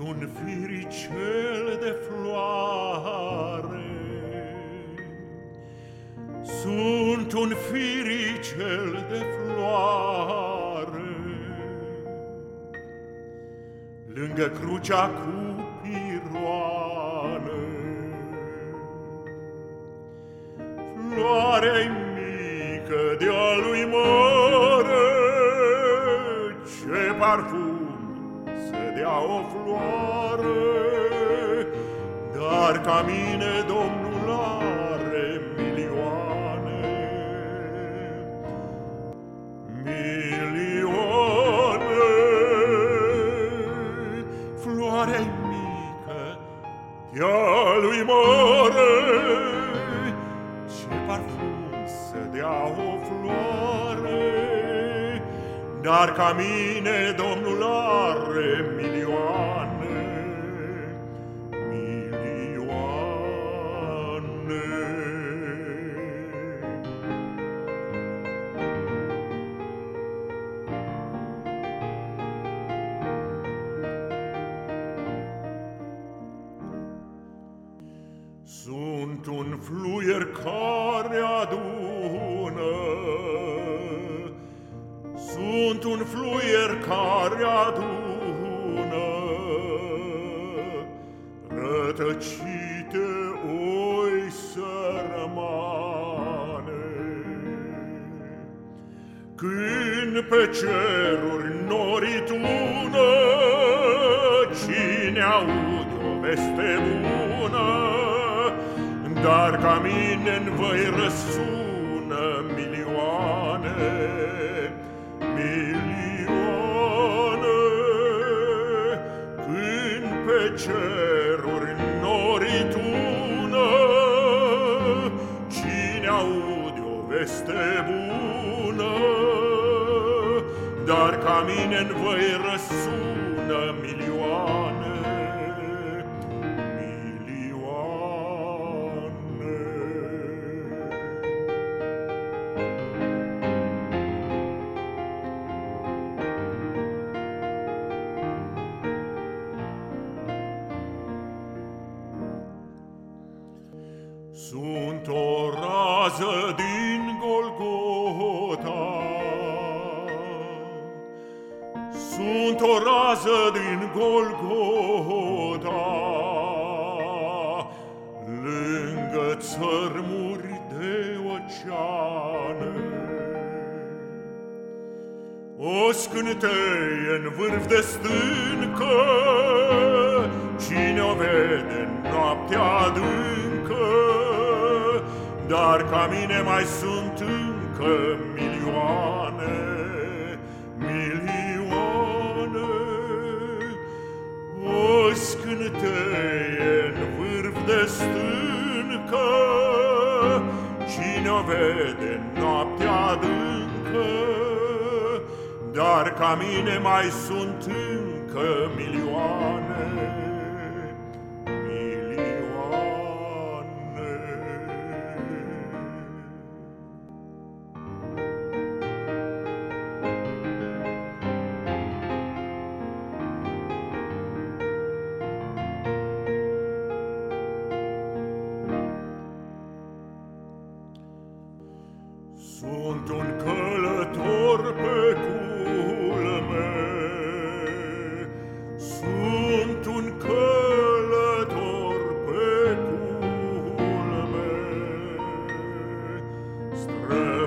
Sunt un firicel de floare. Sunt un firicel de floare. Lângă crucea cu piroane Floarea-i mică de-a lui mare Ce parfum să dea o floare, Dar ca mine Domnul are milioane. Milioane, floare mică, ea lui mare, Ce parfum să dea o floare, dar ca mine Domnul are milioane, milioane. Sunt un fluier care adună sunt un fluier care adună. Rătăcite oi sărmane Când pe ceruri norii tună Cine aude o veste bună Dar ca mine-n voi răsună milioane milioane Când pe ceruri norii tună Cine aude o veste bună Dar ca mine-n voi răsună rază din Golgota. Sunt o rază din Golgota. Lângă țărmuri de oceane O scânteie în vârf de stâncă. Cine o vede noaptea adâncă Dar ca mine mai sunt încă milioane Milioane. O scânteie în vârf de stâncă Cine o vede noaptea adâncă. Dar ca mine mai sunt încă milioane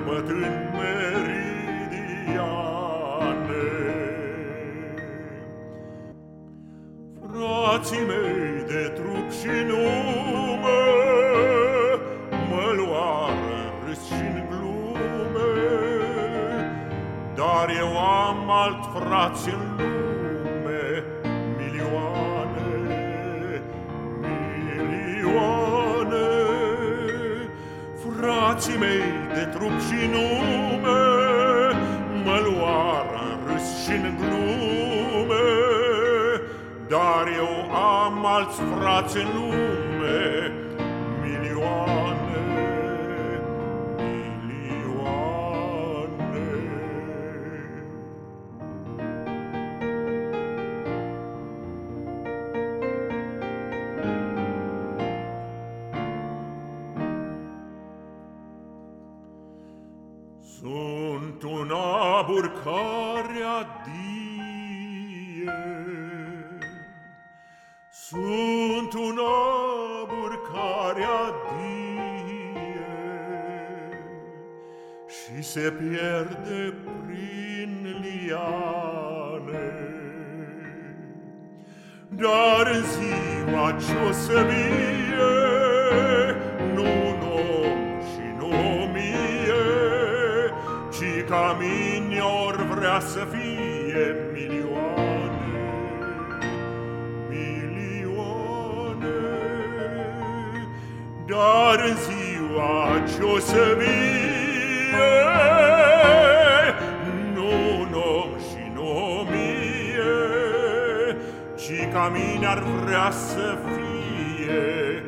Străbătând meridiane. Frații mei de trup și nume, Mă luară în râs și-n glume, Dar eu am alt frați în lume, Frații mei de trup și nume, Mă luară în râs și-n glume, Dar eu am alți frați în lume, Milioane, milioane. Care adie. Sunt un abur care adie și se pierde prin liane. Dar în ziua ce-o să vie, vrea să fie milioane, milioane. Dar în ziua ce-o să vie, nu un om și nu o mie, ci ca mine ar vrea să fie